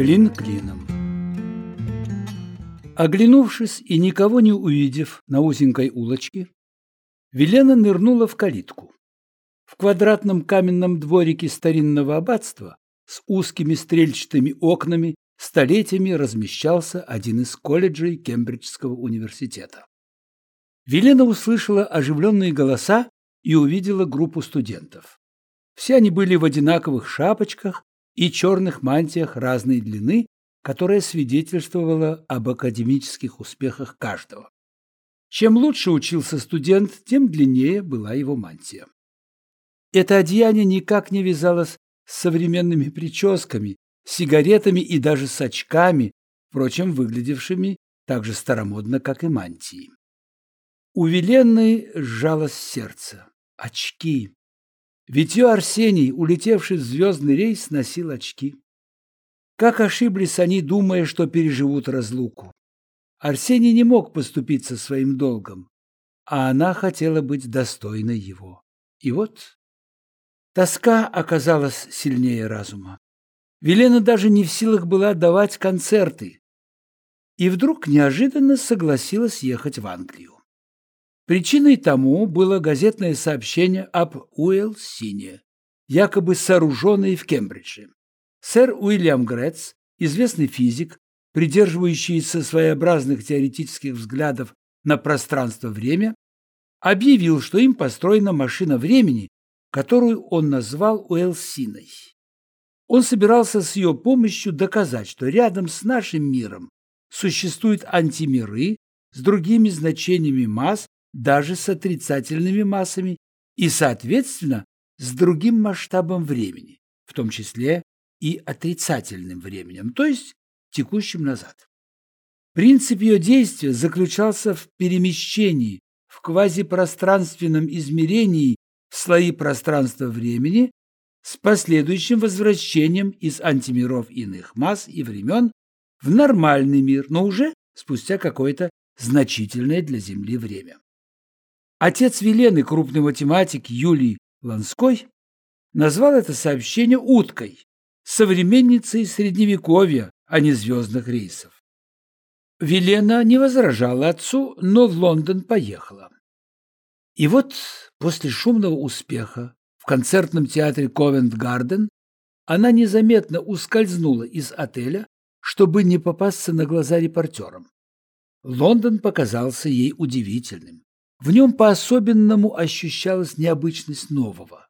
Клин клином. Оглянувшись и никого не увидев на узенькой улочке, Велена нырнула в калитку. В квадратном каменном дворике старинного аббатства с узкими стрельчатыми окнами столетиями размещался один из колледжей Кембриджского университета. Велена услышала оживленные голоса и увидела группу студентов. Все они были в одинаковых шапочках и черных мантиях разной длины, которая свидетельствовала об академических успехах каждого. Чем лучше учился студент, тем длиннее была его мантия. Это одеяние никак не вязалось с современными прическами, сигаретами и даже с очками, впрочем, выглядевшими так же старомодно, как и мантии. У Веленной сжалось сердце. Очки. Ее Арсений, улетевший в звездный рейс, носил очки. Как ошиблись они, думая, что переживут разлуку. Арсений не мог поступиться своим долгом, а она хотела быть достойной его. И вот тоска оказалась сильнее разума. Велена даже не в силах была давать концерты. И вдруг неожиданно согласилась ехать в Англию. Причиной тому было газетное сообщение об Уэлсине, якобы сооруженной в Кембридже. Сэр Уильям Гретц, известный физик, придерживающийся своеобразных теоретических взглядов на пространство-время, объявил, что им построена машина времени, которую он назвал Уэлсиной. Он собирался с ее помощью доказать, что рядом с нашим миром существуют антимиры с другими значениями масс даже с отрицательными массами и, соответственно, с другим масштабом времени, в том числе и отрицательным временем, то есть текущим назад. Принцип ее действия заключался в перемещении в квазипространственном измерении в слои пространства-времени с последующим возвращением из антимиров иных масс и времен в нормальный мир, но уже спустя какое-то значительное для Земли время. Отец Велены, крупный математик Юлий Ланской, назвал это сообщение уткой, современницей Средневековья, а не звездных рейсов. Велена не возражала отцу, но в Лондон поехала. И вот после шумного успеха в концертном театре Ковент-Гарден она незаметно ускользнула из отеля, чтобы не попасться на глаза репортерам. Лондон показался ей удивительным. В нем по-особенному ощущалась необычность нового.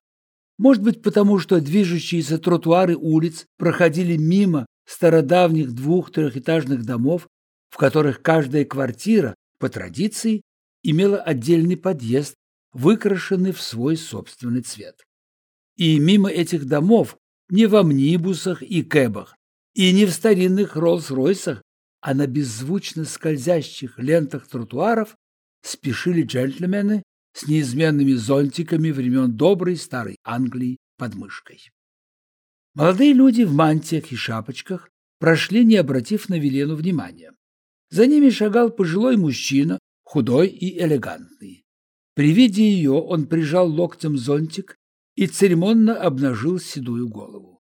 Может быть, потому что движущиеся тротуары улиц проходили мимо стародавних двух-трехэтажных домов, в которых каждая квартира, по традиции, имела отдельный подъезд, выкрашенный в свой собственный цвет. И мимо этих домов, не в амнибусах и кэбах, и не в старинных Роллс-Ройсах, а на беззвучно скользящих лентах тротуаров спешили джентльмены с неизменными зонтиками времен доброй старой Англии под мышкой. Молодые люди в мантиях и шапочках прошли, не обратив на Велену внимания. За ними шагал пожилой мужчина, худой и элегантный. При виде ее он прижал локтем зонтик и церемонно обнажил седую голову.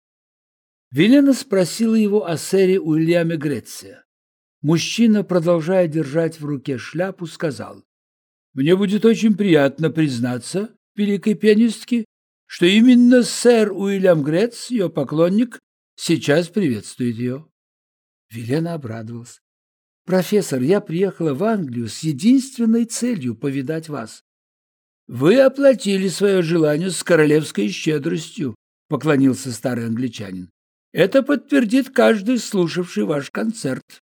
Велена спросила его о сэре Уильяме Греция. Мужчина, продолжая держать в руке шляпу, сказал, «Мне будет очень приятно признаться, великой пианистке, что именно сэр Уильям Грец, ее поклонник, сейчас приветствует ее». Велена обрадовалась. «Профессор, я приехала в Англию с единственной целью повидать вас». «Вы оплатили свое желание с королевской щедростью», — поклонился старый англичанин. «Это подтвердит каждый, слушавший ваш концерт».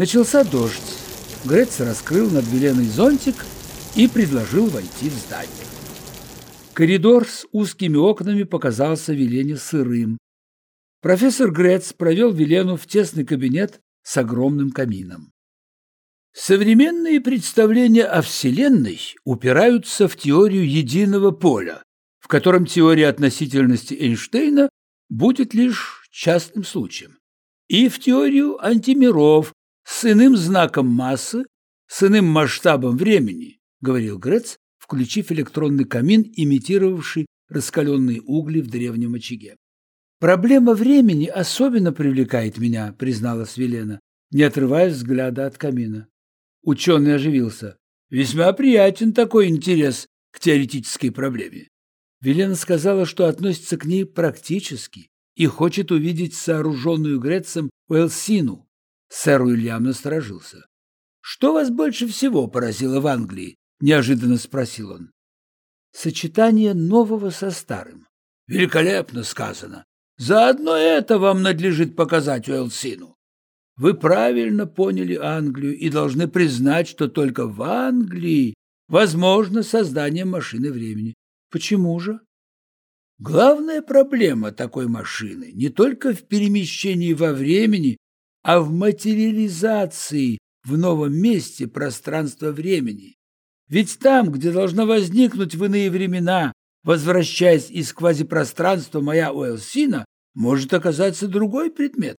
Начался дождь. Грец раскрыл над Веленой зонтик и предложил войти в здание. Коридор с узкими окнами показался Велене сырым. Профессор Грец провел Велену в тесный кабинет с огромным камином. Современные представления о Вселенной упираются в теорию единого поля, в котором теория относительности Эйнштейна будет лишь частным случаем, и в теорию антимиров, с иным знаком массы, с иным масштабом времени, говорил Грец, включив электронный камин, имитировавший раскаленные угли в древнем очаге. Проблема времени особенно привлекает меня, призналась Велена, не отрывая взгляда от камина. Ученый оживился. Весьма приятен такой интерес к теоретической проблеме. Велена сказала, что относится к ней практически и хочет увидеть сооруженную Грецем Уэлсину. Сэр Уильям насторожился. «Что вас больше всего поразило в Англии?» – неожиданно спросил он. «Сочетание нового со старым». «Великолепно сказано. Заодно это вам надлежит показать Уэлсину. Вы правильно поняли Англию и должны признать, что только в Англии возможно создание машины времени. Почему же? Главная проблема такой машины не только в перемещении во времени, а в материализации в новом месте пространства-времени. Ведь там, где должна возникнуть в иные времена, возвращаясь из квазипространства моя Уэлсина, может оказаться другой предмет.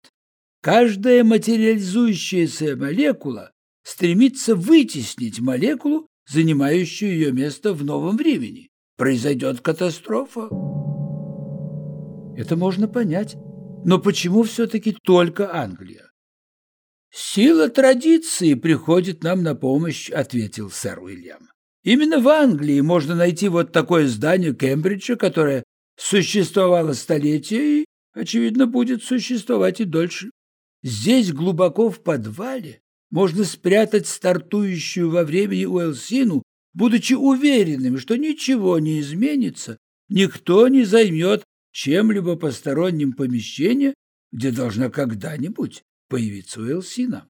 Каждая материализующаяся молекула стремится вытеснить молекулу, занимающую ее место в новом времени. Произойдет катастрофа. Это можно понять. Но почему все-таки только Англия? «Сила традиции приходит нам на помощь», — ответил сэр Уильям. «Именно в Англии можно найти вот такое здание Кембриджа, которое существовало столетия и, очевидно, будет существовать и дольше. Здесь, глубоко в подвале, можно спрятать стартующую во времени Уэлсину, будучи уверенным, что ничего не изменится, никто не займет чем-либо посторонним помещение, где должна когда-нибудь появиться Уэлсина.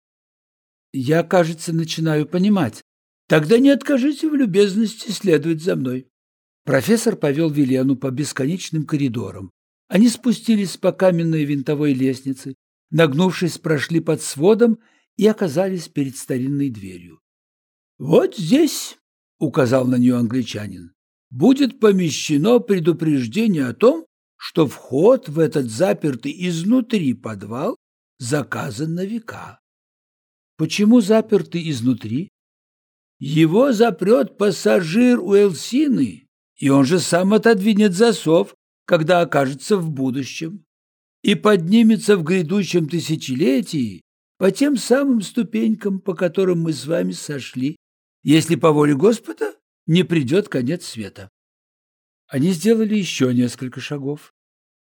Я, кажется, начинаю понимать. Тогда не откажите в любезности следовать за мной. Профессор повел Вилену по бесконечным коридорам. Они спустились по каменной винтовой лестнице, нагнувшись, прошли под сводом и оказались перед старинной дверью. «Вот здесь», — указал на нее англичанин, — «будет помещено предупреждение о том, что вход в этот запертый изнутри подвал заказан на века. Почему запертый изнутри? Его запрет пассажир у Элсины, и он же сам отодвинет засов, когда окажется в будущем, и поднимется в грядущем тысячелетии по тем самым ступенькам, по которым мы с вами сошли, если по воле Господа не придет конец света. Они сделали еще несколько шагов.